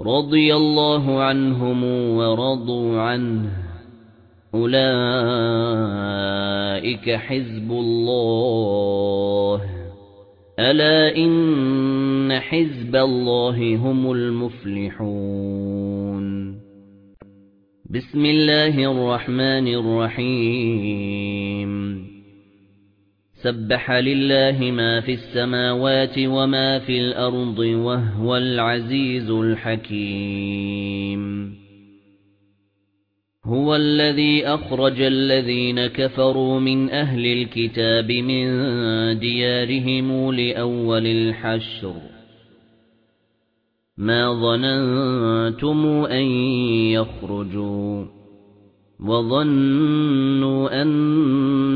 رضي الله عنهم ورضوا عنه. أولئك حزب الله. ألا إن حزب الله هم المفلحون. بسم الله الرحمن الرحيم. سبح لله ما في السماوات وما في الأرض وهو العزيز الحكيم. هو الذي أخرج الذين كفروا من أهل الكتاب من ديارهم لأول الحشر. ما ظننتم أن يخرجوا وظنوا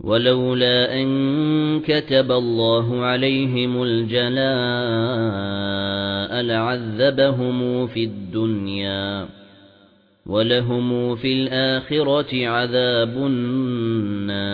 ولولا أن كتب الله عليهم الجلاء لعذبهم في الدنيا ولهم في الآخرة عذاب النار.